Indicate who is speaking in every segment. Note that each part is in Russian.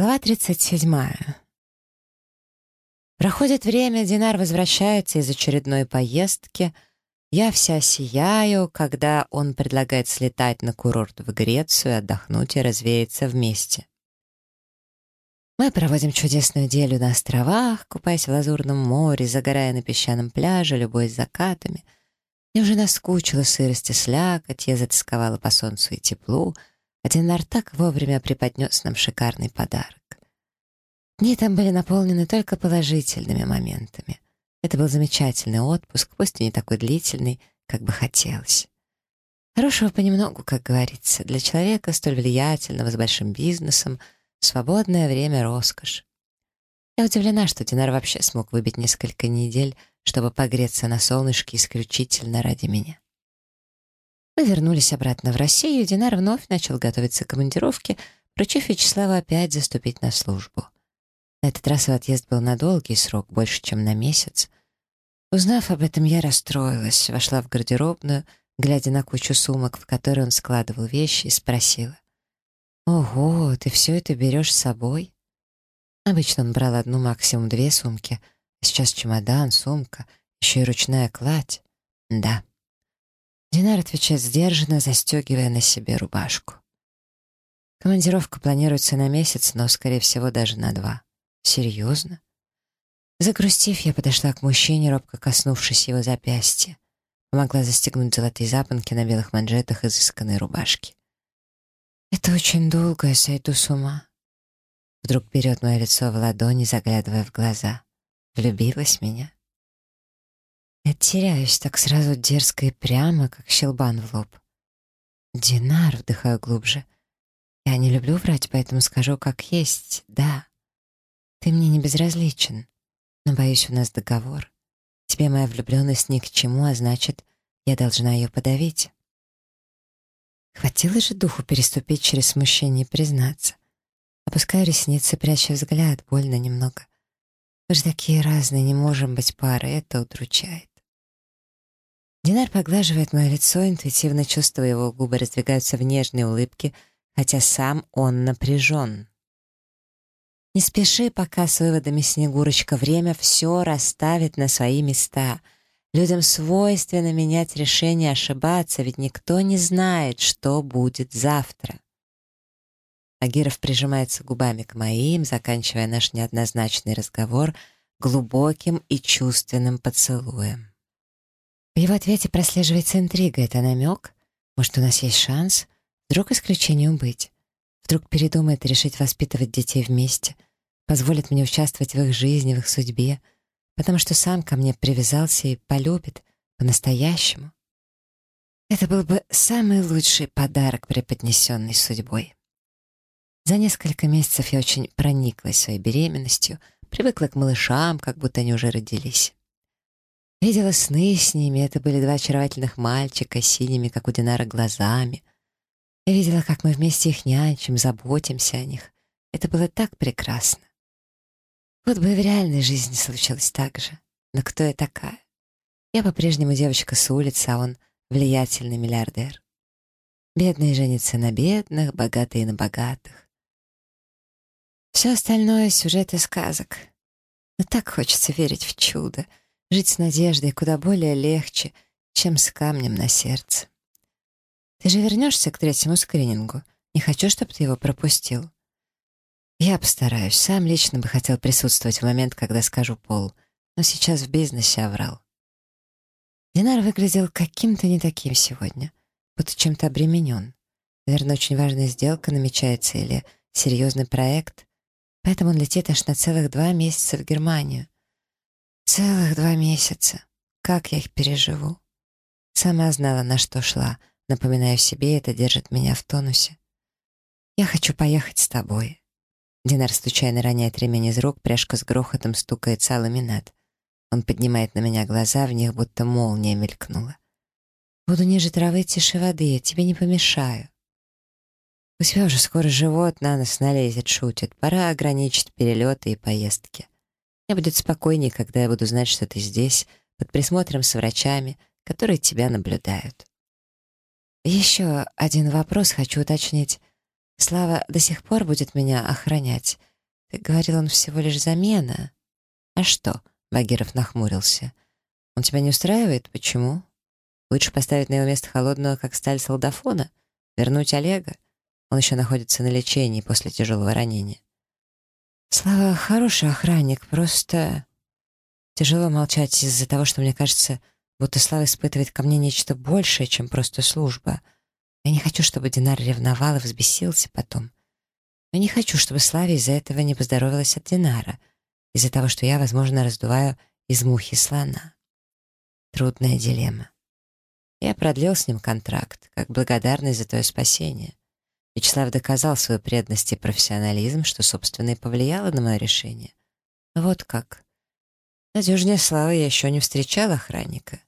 Speaker 1: Глава 37. Проходит время, Динар возвращается из очередной поездки. Я вся сияю, когда он предлагает слетать на курорт в Грецию, отдохнуть и развеяться вместе. Мы проводим чудесную неделю на островах, купаясь в лазурном море, загорая на песчаном пляже, любой с закатами. Мне уже наскучила сырость и слякоть, я затасковала по солнцу и теплу, а Динар так вовремя преподнес нам шикарный подарок. Дни там были наполнены только положительными моментами. Это был замечательный отпуск, пусть и не такой длительный, как бы хотелось. Хорошего понемногу, как говорится, для человека столь влиятельного, с большим бизнесом — Свободное время — роскошь. Я удивлена, что Динар вообще смог выбить несколько недель, чтобы погреться на солнышке исключительно ради меня. Мы вернулись обратно в Россию, и Динар вновь начал готовиться к командировке, поручив Вячеславу опять заступить на службу. На этот раз его отъезд был на долгий срок, больше, чем на месяц. Узнав об этом, я расстроилась, вошла в гардеробную, глядя на кучу сумок, в которые он складывал вещи, и спросила. «Ого, ты все это берешь с собой?» Обычно он брал одну, максимум две сумки, а сейчас чемодан, сумка, еще и ручная кладь. «Да». Динар отвечает сдержанно, застегивая на себе рубашку. Командировка планируется на месяц, но, скорее всего, даже на два. Серьезно? Загрустив, я подошла к мужчине, робко коснувшись его запястья. Помогла застегнуть золотые запонки на белых манжетах изысканной рубашки. «Это очень долго, я сойду с ума». Вдруг берет мое лицо в ладони, заглядывая в глаза. Влюбилась меня. Я теряюсь так сразу дерзко и прямо, как щелбан в лоб. «Динар», — вдыхаю глубже. «Я не люблю врать, поэтому скажу, как есть, да. Ты мне не безразличен, но, боюсь, у нас договор. Тебе моя влюбленность ни к чему, а значит, я должна ее подавить». Хватило же духу переступить через смущение и признаться. Опускаю ресницы, пряча взгляд, больно немного. Мы же такие разные, не можем быть парой, это удручает. Динар поглаживает мое лицо, интуитивно чувствуя его губы раздвигаются в нежные улыбки, хотя сам он напряжен. Не спеши пока с выводами, Снегурочка, время все расставит на свои места — Людям свойственно менять решение, ошибаться, ведь никто не знает, что будет завтра. Агиров прижимается губами к моим, заканчивая наш неоднозначный разговор глубоким и чувственным поцелуем. В его ответе прослеживается интрига. Это намек? Может, у нас есть шанс? Вдруг исключением быть? Вдруг передумает решить воспитывать детей вместе? Позволит мне участвовать в их жизни, в их судьбе? потому что сам ко мне привязался и полюбит по-настоящему. Это был бы самый лучший подарок, преподнесенный судьбой. За несколько месяцев я очень прониклась своей беременностью, привыкла к малышам, как будто они уже родились. Видела сны с ними, это были два очаровательных мальчика с синими, как у Динара, глазами. Я видела, как мы вместе их нянчим, заботимся о них. Это было так прекрасно. Вот бы и в реальной жизни случилось так же. Но кто я такая? Я по-прежнему девочка с улицы, а он влиятельный миллиардер. Бедные женятся на бедных, богатые на богатых. Все остальное — сюжеты сказок. Но так хочется верить в чудо, жить с надеждой куда более легче, чем с камнем на сердце. Ты же вернешься к третьему скринингу? Не хочу, чтобы ты его пропустил. Я постараюсь. Сам лично бы хотел присутствовать в момент, когда скажу Пол, но сейчас в бизнесе оврал. Динар выглядел каким-то не таким сегодня, будто чем-то обременен. Наверное, очень важная сделка намечается или серьезный проект, поэтому он летит аж на целых два месяца в Германию. Целых два месяца. Как я их переживу? Сама знала, на что шла. Напоминаю себе, это держит меня в тонусе. Я хочу поехать с тобой. Динар случайно роняет ремень из рук, пряжка с грохотом стукает о ламинат. Он поднимает на меня глаза, в них будто молния мелькнула. «Буду ниже травы, тише воды, я тебе не помешаю». «У тебя уже скоро живот на нос налезет, шутит. Пора ограничить перелеты и поездки. Мне будет спокойнее, когда я буду знать, что ты здесь, под присмотром с врачами, которые тебя наблюдают». «Еще один вопрос хочу уточнить. Слава до сих пор будет меня охранять Ты говорил, он всего лишь замена. А что? Багиров нахмурился. Он тебя не устраивает? Почему? Лучше поставить на его место холодного, как сталь солдафона? Вернуть Олега? Он еще находится на лечении после тяжелого ранения. Слава хороший охранник, просто... Тяжело молчать из-за того, что мне кажется, будто Слава испытывает ко мне нечто большее, чем просто служба. Я не хочу, чтобы Динар ревновал и взбесился потом. Я не хочу, чтобы Славе из-за этого не поздоровилась от Динара, из-за того, что я, возможно, раздуваю из мухи слона. Трудная дилемма. Я продлил с ним контракт, как благодарность за твое спасение. Вячеслав доказал свою преданность и профессионализм, что, собственно, и повлияло на мое решение. Вот как. Надежнее славы я еще не встречал охранника.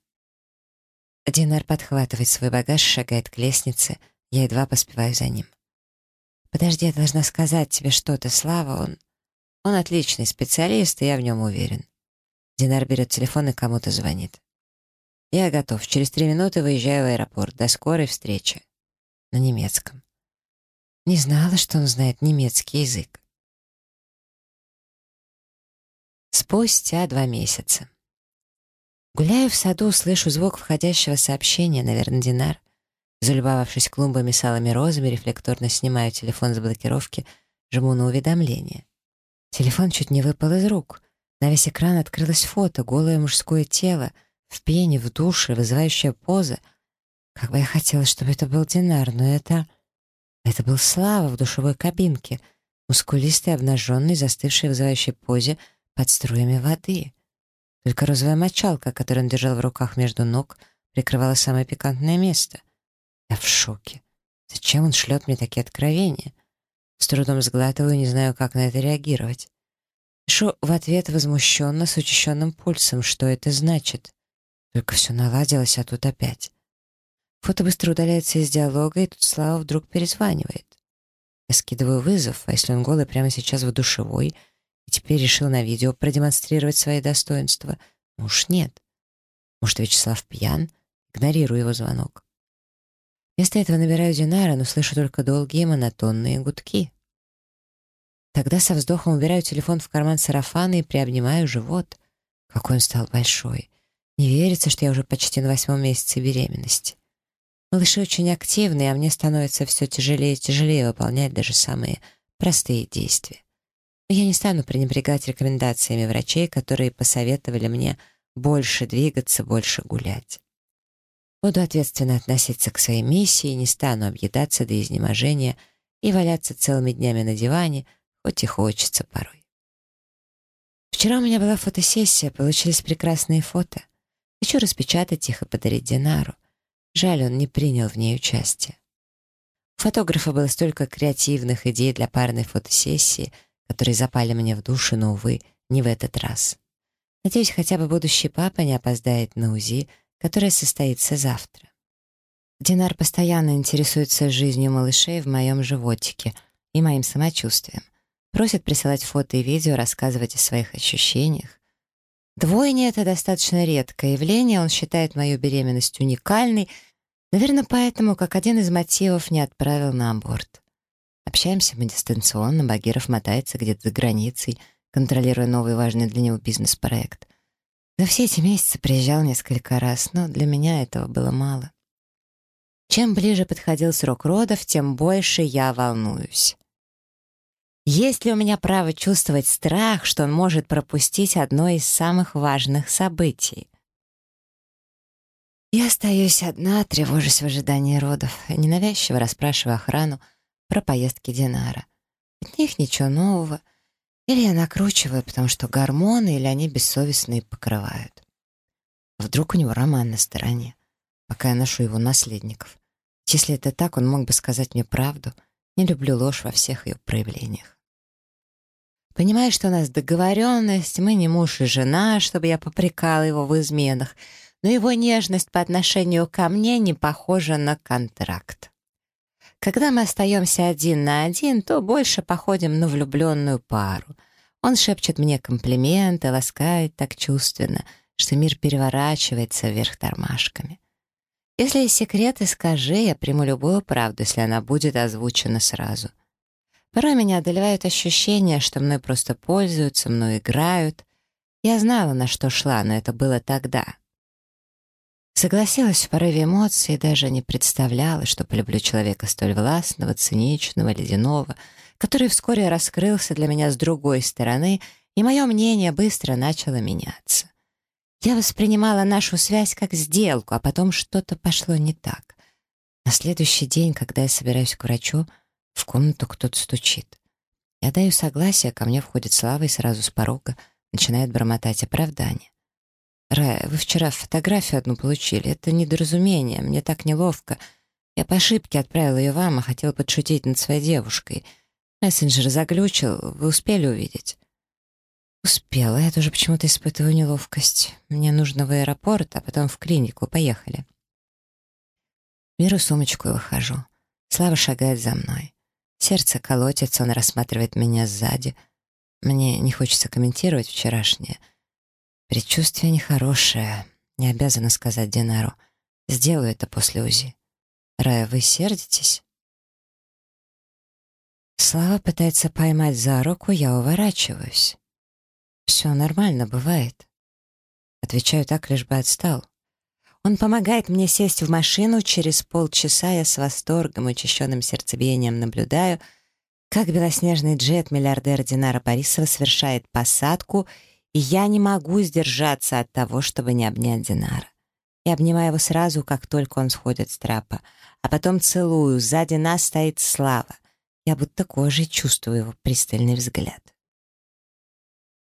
Speaker 1: Динар подхватывает свой багаж, шагает к лестнице, я едва поспеваю за ним. «Подожди, я должна сказать тебе что-то, Слава, он...» «Он отличный специалист, и я в нем уверен». Динар берет телефон и кому-то звонит. «Я готов. Через три минуты выезжаю в аэропорт. До скорой встречи». На немецком. Не знала, что он знает немецкий язык. Спустя два месяца. Гуляю в саду, слышу звук входящего сообщения, наверное, Динар. Залюбовавшись клумбами с алыми розами, рефлекторно снимаю телефон с блокировки, жму на уведомление. Телефон чуть не выпал из рук. На весь экран открылось фото, голое мужское тело — в пене, в душе, вызывающая поза. Как бы я хотела, чтобы это был Динар, но это... Это был Слава в душевой кабинке, мускулистый, обнаженный, застывший в вызывающей позе под струями воды. Только розовая мочалка, которую он держал в руках между ног, прикрывала самое пикантное место. Я в шоке. Зачем он шлет мне такие откровения? С трудом сглатываю, не знаю, как на это реагировать. Пишу в ответ возмущенно, с учащенным пульсом. Что это значит? Только все наладилось, а тут опять. Фото быстро удаляется из диалога, и тут Слава вдруг перезванивает. Я скидываю вызов, а если он голый прямо сейчас в душевой, и теперь решил на видео продемонстрировать свои достоинства? Ну уж нет. Может, Вячеслав пьян? Игнорирую его звонок. Вместо этого набираю Динара, но слышу только долгие монотонные гудки. Тогда со вздохом убираю телефон в карман сарафана и приобнимаю живот. Какой он стал большой. Не верится, что я уже почти на восьмом месяце беременности. Малыши очень активные, а мне становится все тяжелее и тяжелее выполнять даже самые простые действия. Но я не стану пренебрегать рекомендациями врачей, которые посоветовали мне больше двигаться, больше гулять. Буду ответственно относиться к своей миссии, не стану объедаться до изнеможения и валяться целыми днями на диване, хоть и хочется порой. Вчера у меня была фотосессия, получились прекрасные фото. Хочу распечатать их и подарить Динару. Жаль, он не принял в ней участие. У фотографа было столько креативных идей для парной фотосессии, которые запали мне в душу, но, увы, не в этот раз. Надеюсь, хотя бы будущий папа не опоздает на УЗИ, которое состоится завтра. Динар постоянно интересуется жизнью малышей в моем животике и моим самочувствием. Просит присылать фото и видео, рассказывать о своих ощущениях. Двойня — это достаточно редкое явление, он считает мою беременность уникальной, наверное, поэтому, как один из мотивов, не отправил на аборт. Общаемся мы дистанционно, Багиров мотается где-то за границей, контролируя новый важный для него бизнес-проект. За все эти месяцы приезжал несколько раз, но для меня этого было мало. Чем ближе подходил срок родов, тем больше я волнуюсь. Есть ли у меня право чувствовать страх, что он может пропустить одно из самых важных событий? Я остаюсь одна, тревожусь в ожидании родов, ненавязчиво расспрашиваю охрану про поездки Динара. От них ничего нового. Или я накручиваю, потому что гормоны, или они бессовестные покрывают. Вдруг у него роман на стороне, пока я ношу его наследников. Если это так, он мог бы сказать мне правду. Не люблю ложь во всех ее проявлениях. Понимая, что у нас договоренность, мы не муж и жена, чтобы я попрекала его в изменах, но его нежность по отношению ко мне не похожа на контракт. Когда мы остаемся один на один, то больше походим на влюбленную пару. Он шепчет мне комплименты, ласкает так чувственно, что мир переворачивается вверх тормашками. Если есть секреты, скажи, я приму любую правду, если она будет озвучена сразу — Порой меня одолевают ощущения, что мной просто пользуются, мной играют. Я знала, на что шла, но это было тогда. Согласилась в порыве эмоций и даже не представляла, что полюблю человека столь властного, циничного, ледяного, который вскоре раскрылся для меня с другой стороны, и мое мнение быстро начало меняться. Я воспринимала нашу связь как сделку, а потом что-то пошло не так. На следующий день, когда я собираюсь к врачу, в комнату кто-то стучит. Я даю согласие, ко мне входит Слава и сразу с порога начинает бормотать оправдание. «Рая, вы вчера фотографию одну получили. Это недоразумение, мне так неловко. Я по ошибке отправила ее вам, а хотела подшутить над своей девушкой. Мессенджер заглючил, вы успели увидеть?» Успела, я тоже почему-то испытываю неловкость. Мне нужно в аэропорт, а потом в клинику. Поехали. Беру сумочку и выхожу. Слава шагает за мной. Сердце колотится, он рассматривает меня сзади. Мне не хочется комментировать вчерашнее. Предчувствие нехорошее. Не обязана сказать Динару. Сделаю это после УЗИ. Рая, вы сердитесь? Слава пытается поймать за руку, я уворачиваюсь. «Все нормально, бывает». Отвечаю так, лишь бы отстал. Он помогает мне сесть в машину, через полчаса я с восторгом и учащенным сердцебиением наблюдаю, как белоснежный джет миллиардера Динара Борисова совершает посадку, и я не могу сдержаться от того, чтобы не обнять Динара. Я обнимаю его сразу, как только он сходит с трапа, а потом целую, сзади нас стоит Слава. Я будто кожей чувствую его пристальный взгляд.